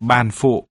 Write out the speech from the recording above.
Bàn phụ.